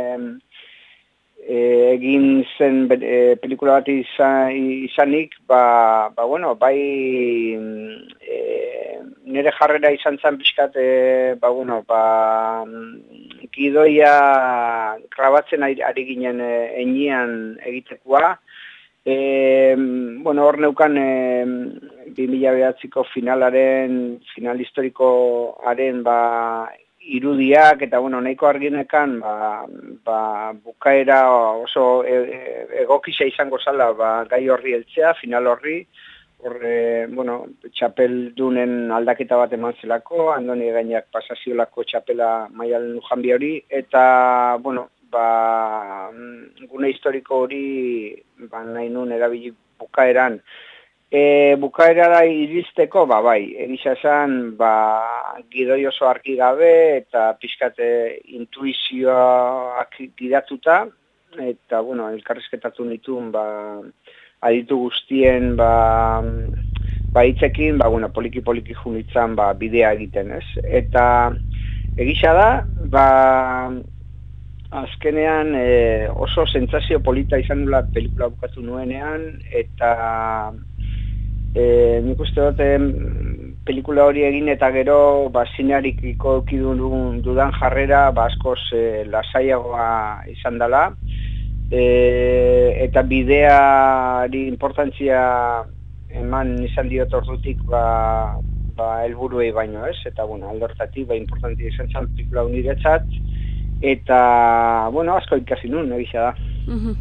e, egin zen e, pelikula bat izanik, ba, ba, bueno, bai e, nire jarrera izan zen pixkat, e, ba, bueno, ba, gidoia grabatzen ari ginen e, enian egitekoa. E, bueno, hor neukan e, 2000 finalaren, final historikoaren ba, irudiak, eta bueno, nahiko arginekan ba, ba, bukaera oso e, e, egokisa izango zala ba, gai horri eltzea, final horri, horre, bueno, txapel dunen aldaketa bat eman zelako, andoni gainak pasaziolako txapela maialen lujan hori, eta, bueno, ba, gune historiko hori, ba, nahi nun erabili bukaeran. E, bukaerara iristeko, ba, bai, egisa esan, ba, gidoi oso arki gabe, eta pixkate intuizioak gidatuta, eta, bueno, elkarrezketatu nituen, ba, aditu guztien ba, ba itzekin, ba, bueno, poliki poliki junitzen ba, bidea egiten, ez? Eta egisa da, ba, azkenean e, oso sentsazio polita izan dula pelikula bukatu nuenean, eta e, nik uste dute pelikula hori egin eta gero ba, zinearik dudan jarrera ba, askoz e, lasaiagoa izan dela, e, eta bideari importantzia eman izan diot ordutik ba, ba elburuei baino ez, eta bueno, aldortatik ba importantzia izan zan pelikula uniretzat, eta bueno, asko ikasi nun, egisa da. Mm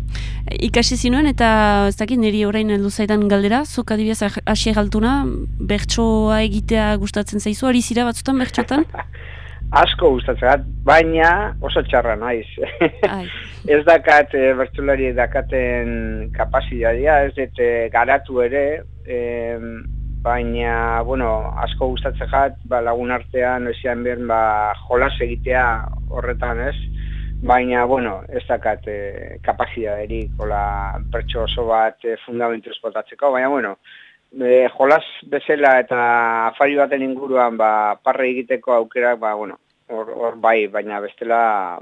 Ikasi zinuen eta ez dakit niri orain heldu zaidan galdera, zuk adibidez hasi galtuna, bertsoa egitea gustatzen zaizu, ari zira batzutan bertxotan? asko gustatzen baina oso txarra naiz. ez dakat e, bertsulari dakaten kapasitatea, ez dut e, garatu ere, e, baina, bueno, asko gustatzen jat, ba, lagun artean, ezian ben, ba, jolas egitea horretan, ez? Baina, bueno, ez dakat e, kapasitatea erik, hola, pertso oso bat e, fundamentu espotatzeko, baina, bueno, e, jolas bezala eta afari baten inguruan ba, parre egiteko aukera, ba, bueno, hor bai, baina bestela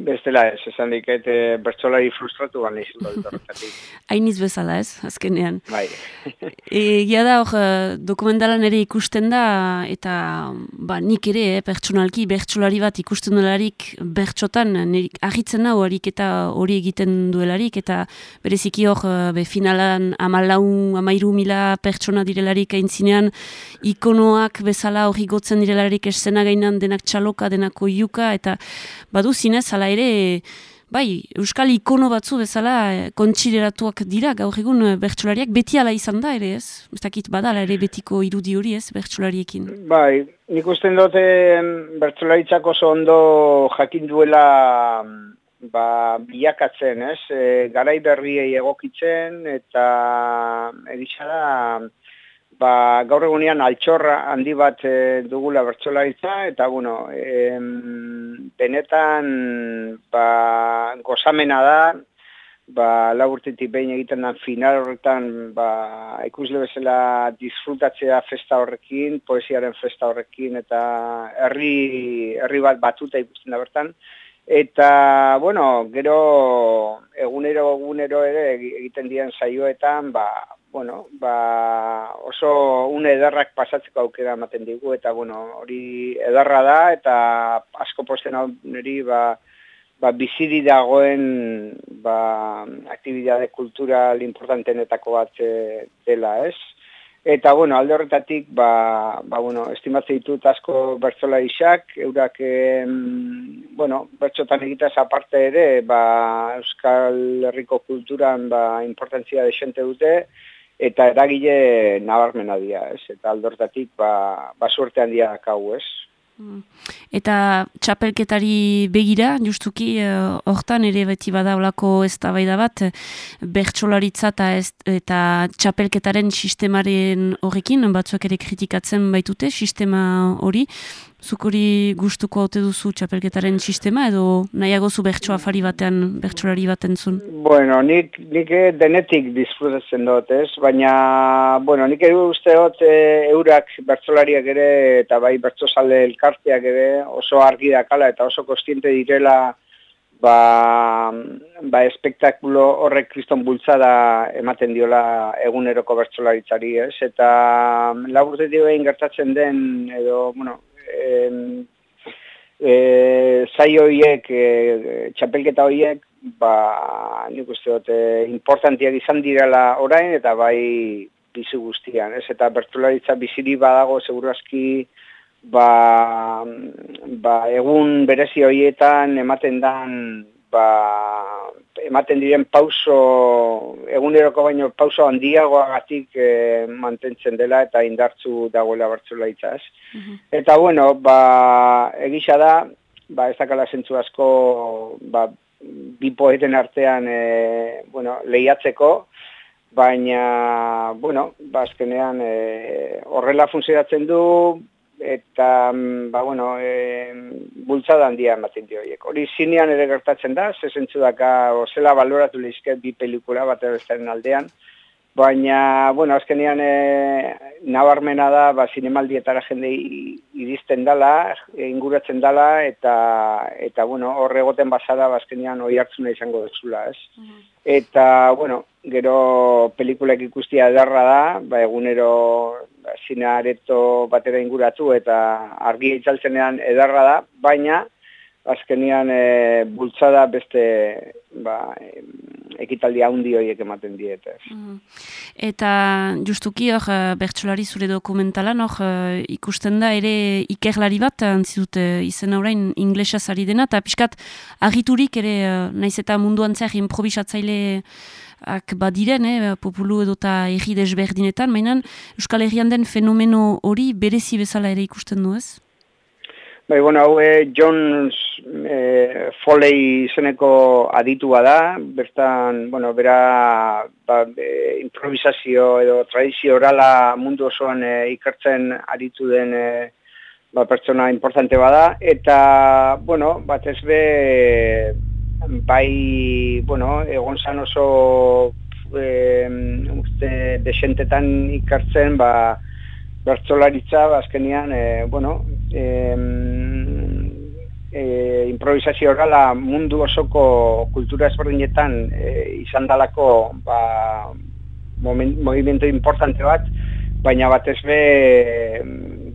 bestela ez, esan diket e, bertsolari frustratu dut Hainiz bezala ez, azkenean. Bai. Egia da hor, eh, dokumentalan ere ikusten da, eta ba, nik ere, eh, pertsonalki, bertsolari bat ikusten duelarik bertsotan, ahitzen hau harik eta hori egiten duelarik, eta bereziki hor, eh, be, finalan amalau, amairu mila pertsona direlarik aintzinean, ikonoak bezala hori gotzen direlarik esena gainan denak txaloka, denak oiuka, eta badu zinez, ala ere, bai, euskal ikono batzu bezala eh, kontsideratuak dira, gaur egun eh, bertsolariak beti ala izan da ere ez? Ez dakit badala ere betiko irudi hori ez, bertsolariekin? Bai, nik usten dute bertsolaritzak oso ondo jakin duela ba, bilakatzen, ez? E, garai berriei egokitzen eta edisa da ba, gaur egunean altxorra handi bat e, dugula bertsolaritza eta bueno, em, benetan ba, gozamena da, ba, laburtetik behin egiten den final horretan ba, ikusle bezala disfrutatzea festa horrekin, poesiaren festa horrekin eta herri, herri bat batuta ikusten da bertan. Eta, bueno, gero egunero egunero ere egiten dien saioetan, ba, bueno, ba, oso une ederrak pasatzeko aukera ematen digu, eta bueno, hori ederra da, eta asko posten hau niri, ba, ba, biziri dagoen ba, aktibidade kultural importantenetako bat eh, dela, ez? Eta, bueno, alde horretatik, ba, ba, bueno, estimatzen ditut asko bertzola isak, eurak, em, bueno, bertxotan egitaz aparte ere, ba, Euskal Herriko kulturan, ba, importantzia desente dute, eta eragile nabarmena dira, ez? Eta aldortatik, ba, ba suerte handia kau, ez? Mm. Eta txapelketari begira, justuki, uh, hortan ere beti bada olako ez da bat, bertsolaritza eta, eta txapelketaren sistemaren horrekin, batzuak ere kritikatzen baitute, sistema hori, Zuk hori gustuko haute duzu txapelketaren sistema edo nahiago zu bertsoa fari batean, bertsolari baten zun? Bueno, nik, nik denetik disfrutatzen dut, ez? Baina, bueno, nik ere uste dut e, eurak bertsolariak ere eta bai bertsozale elkarteak ere oso argi dakala eta oso kostiente direla ba, ba espektakulo horrek kriston bultzada ematen diola eguneroko bertsolaritzari, ez? Eta laburtetik behin gertatzen den, edo, bueno, e, e, zai horiek, e, txapelketa horiek, ba, nik uste dut, e, importantiak izan direla orain, eta bai bizi guztian, ez? Eta bertularitza biziri badago, segurazki, ba, ba, egun berezi horietan ematen dan, ba, ematen diren pauso, eguneroko baino pauso handiagoagatik e, mantentzen dela eta indartzu dagoela bertzula itzaz. Mhm. Eta bueno, ba, egisa da, ba, ez dakala zentzu asko, ba, bi poeten artean e, bueno, lehiatzeko, baina, bueno, ba, azkenean e, horrela funtzionatzen du, eta mm, ba bueno, e, bultzada handia ematen dio hiek. Hori zinean ere gertatzen da, ze zentzu daka zela baloratu lehizke bi pelikula bat aldean, baina, bueno, azkenean e, nabarmena da, ba, zinemaldietara jende iristen dala, e, inguratzen dala, eta, eta bueno, horre egoten basada, ba, azkenean oi hartzuna izango dezula, ez? Eta, bueno, gero pelikulek ikustia edarra da, ba, egunero areto batera inguratu eta argi itzaltzenean edarra da, baina azkenian e, bultzada beste ba, ekitaldi handi horiek ematen dietez. Mm. Eta justuki hor, eh, bertsolari zure dokumentalan hor, eh, ikusten da ere ikerlari bat, antzidut izen orain inglesa zari dena, eta pixkat agiturik ere, naiz eta munduan zer improvisatzaile ak badiren, eh, populu edo eta erri desberdinetan, mainan Euskal Herrian den fenomeno hori berezi bezala ere ikusten du ez? Bai, bueno, hau eh, John eh, Foley izeneko aditua da, bertan, bueno, bera ba, eh, improvisazio edo tradizio orala mundu osoan eh, ikertzen aritu den eh, ba, pertsona importante bada, eta, bueno, bat ez be, bai, bueno, egon zan oso e, uste desentetan ikartzen, ba, bertzolaritza, ba, azkenian, e, bueno, e, e, improvisazio gala mundu osoko kultura ezberdinetan e, izan dalako ba, movimiento importante bat, baina batez be,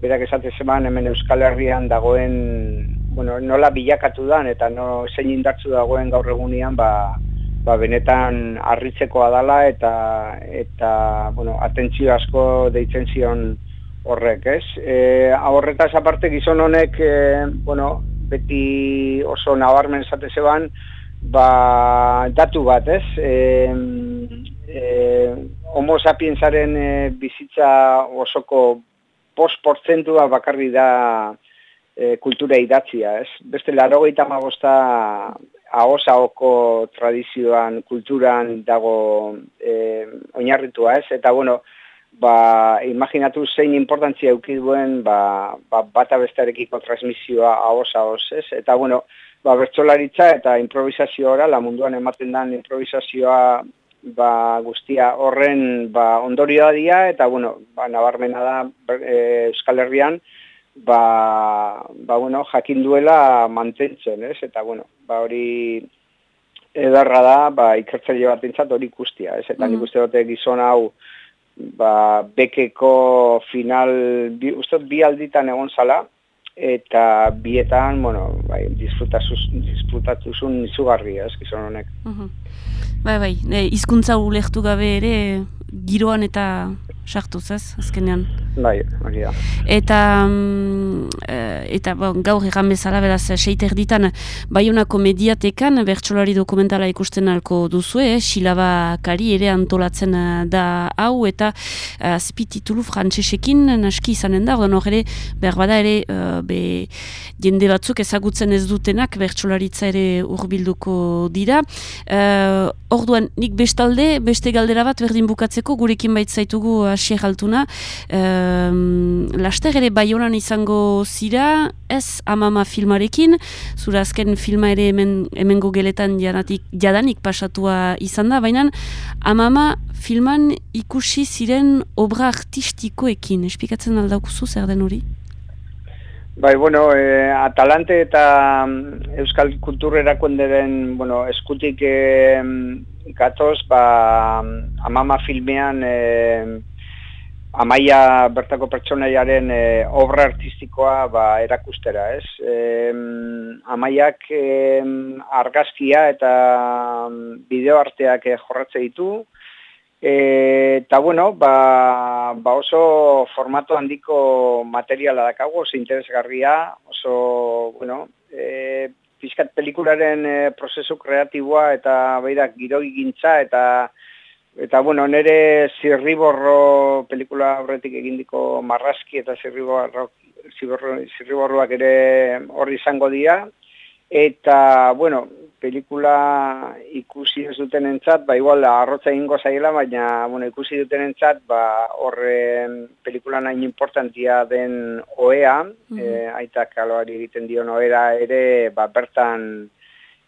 berak esate zeman hemen Euskal Herrian dagoen bueno, nola bilakatu dan eta no zein indartzu dagoen gaur egunean ba, ba benetan harritzekoa dala eta eta bueno, atentzio asko deitzen zion horrek, ez? E, horretaz aparte gizon honek e, bueno, beti oso nabarmen esate zeban ba, datu bat, ez? E, e, homo sapiensaren e, bizitza osoko post portzentua bakarri da e, kultura idatzia, ez? Beste laro gaita magosta oko tradizioan, kulturan dago e, oinarritua, ez? Eta, bueno, ba, imaginatu zein importantzia euki duen ba, ba, bata bestarekiko transmisioa ahos ahos, ez? Eta bueno, ba, bertsolaritza eta improvisazioa la munduan ematen den improvisazioa ba, guztia horren ba, ondorioa dira eta bueno, ba, nabarmena da e, Euskal Herrian ba, ba, bueno, jakin duela mantentzen, ez? Eta bueno, ba, hori edarra da, ba, ikertzaile bat entzat hori ikustia, ez? Eta mm. nik uste dute gizon hau ba, bekeko final, bi, uste bi alditan egon zala, eta bietan, bueno, bai, disfrutatuzun izugarri, ez, gizon honek. Bai, bai, e, izkuntza ulektu gabe ere, giroan eta sartuz, ez, azkenean. Bai, hori da. Eta, eh, eta bon, gaur egan bezala, beraz, seiter ditan, baiunako mediatekan, bertsolari dokumentala ikusten alko duzu, eh? Silaba kari ere antolatzen eh, da hau, eta uh, spititulu frantsesekin naski izanen da, hori ere, behar bada ere, uh, be, jende batzuk ezagutzen ez dutenak, bertsolaritza ere urbilduko dira. Uh, orduan, nik bestalde, beste galdera bat berdin bukatzeko, gurekin baitzaitugu asier altuna, um, laster ere baionan izango zira, ez amama filmarekin, zura azken filma ere hemen, hemengo geletan janatik, jadanik pasatua izan da, baina amama filman ikusi ziren obra artistikoekin, espikatzen aldaukuzu zer den hori? Bai, bueno, e, Atalante eta mm, Euskal Kultur Erakunderen, bueno, eskutik e, gatoz, ba, amama filmean e, amaia bertako pertsonaiaren e, obra artistikoa ba, erakustera, ez? E, amaiak e, argazkia eta bideoarteak e, jorratze ditu, e, eta bueno, ba, ba oso formato handiko materiala dakago, oso interesgarria, oso, bueno, e, pizkat pelikularen e, prozesu kreatiboa eta baidak giroi gintza eta Eta, bueno, nire zirriborro pelikula horretik egindiko marraski eta zirriborro, zirriborroak ere horri izango dira. Eta, bueno, pelikula ikusi ez duten entzat, ba, igual, arrotza ingo zaila, baina, bueno, ikusi duten entzat, ba, horren pelikula nahi importantia den OEA, mm -hmm. aitak aloari egiten dio noera ere, ba, bertan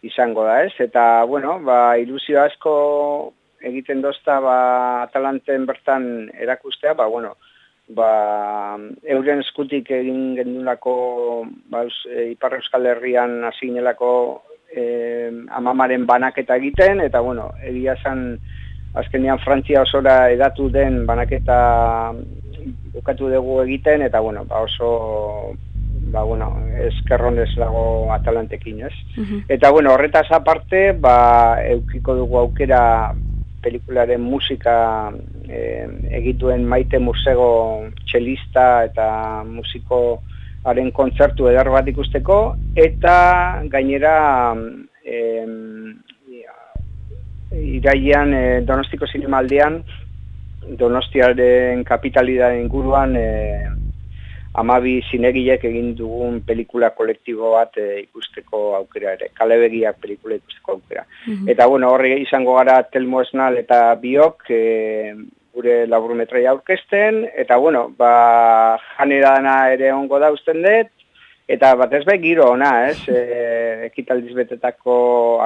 izango da, ez? Eta, bueno, ba, ilusio asko egiten dozta ba, Atalanten bertan erakustea, ba, bueno, ba, euren eskutik egin gendunako ba, e, Ipar Euskal Herrian asinelako e, amamaren banaketa egiten, eta bueno, egia zan azkenean Frantzia osora edatu den banaketa bukatu dugu egiten, eta bueno, ba, oso ba, bueno, eskerronez lago Atalantekin, ez? Eta, bueno, horretaz aparte, ba, eukiko dugu aukera pelikularen musika e, egituen maite musego txelista eta musiko haren kontzertu edar bat ikusteko eta gainera e, iraian e, donostiko zinemaldean donostiaren kapitalidaren inguruan e, amabi zinegilek egin dugun pelikula kolektibo bat e, ikusteko aukera ere, kalebegiak pelikula ikusteko aukera. Mhm. Eta bueno, horre izango gara Telmo Esnal eta Biok e, gure laburmetrai aurkesten, eta bueno, ba, janera ere ongo da usten dut, eta bat ez bai giro ona, ez, e, ekitaldiz betetako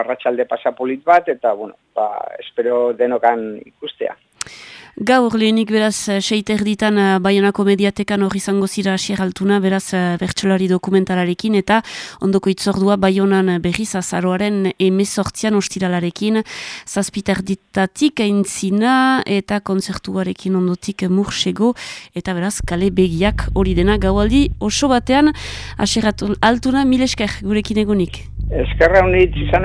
arratsalde pasapolit bat, eta bueno, ba, espero denokan ikustea. Gaur lehenik beraz eh, seiter ditan uh, Bayonako mediatekan hori izango zira altuna beraz uh, bertsolari dokumentalarekin eta ondoko itzordua Bayonan berriz azaroaren emezortzian ostiralarekin. Zazpiter ditatik aintzina eta konzertuarekin ondotik mursego eta beraz kale begiak hori dena. Gaualdi oso batean aseratu altuna mil esker gurekin egunik. Eskerra honit izan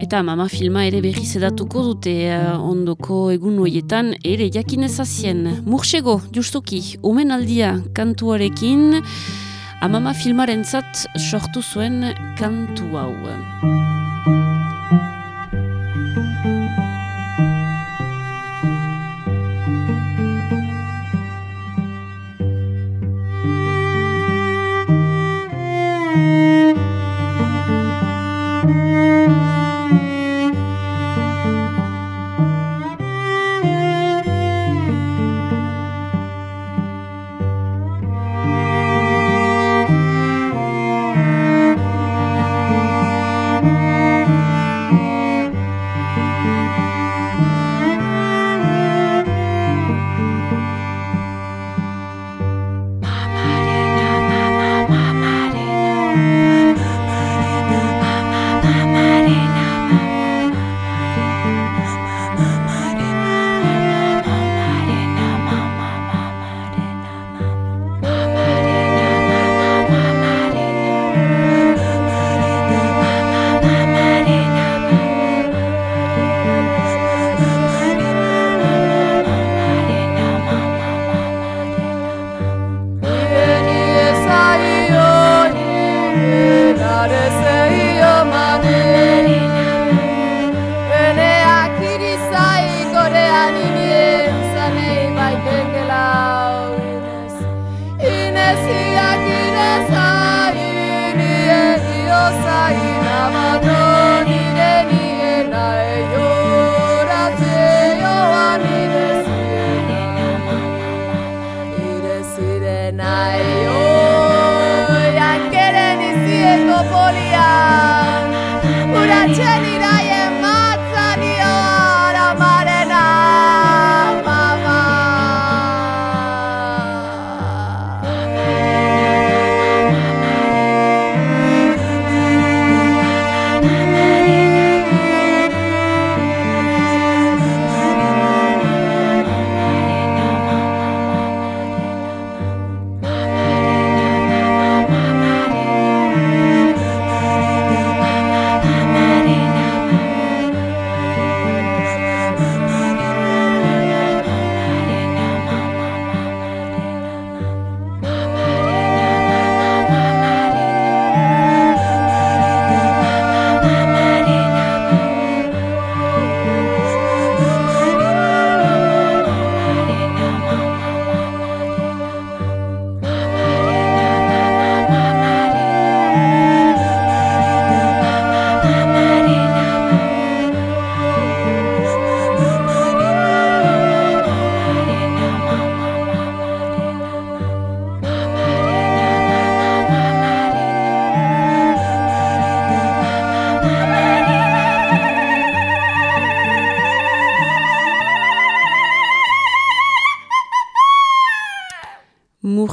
Eta mama filma ere berri zedatuko dute uh, ondoko egun hoietan ere jakinezazien. Mursego, justuki, omen aldia kantuarekin, amama filmaren zat sortu zuen kantu hau.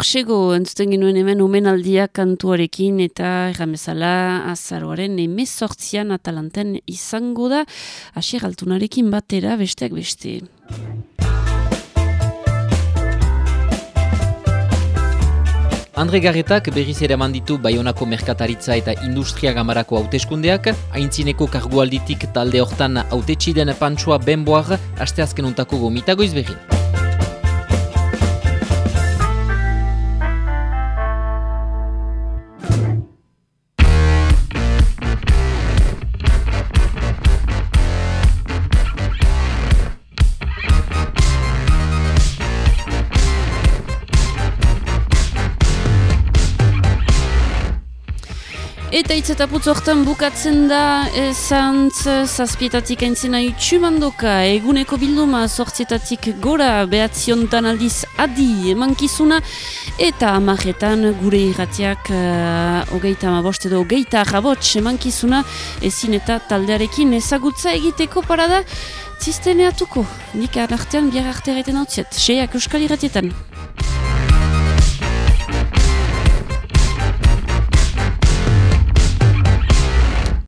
Mursego entzuten genuen hemen omenaldia kantuarekin eta erramezala azaroaren emezortzian atalanten izango da asier altunarekin batera besteak beste. Andre Garretak berriz ere manditu Baionako Merkataritza eta Industria Gamarako hauteskundeak, haintzineko kargualditik talde hortan hautetxiden pantsua benboar, asteazken untako gomitagoiz berri. Eta hitz eta putz hortan bukatzen da zantz zazpietatik aintzena itxumandoka eguneko bilduma sortzietatik gora behatziontan aldiz adi emankizuna. Eta amaretan gure irratiak uh, hogeita amabost edo hogeita ahabots emankizuna ezin eta taldearekin ezagutza egiteko parada. Zizteneatuko nik artean biar arte erreten hau ziet, seiak euskal irratietan.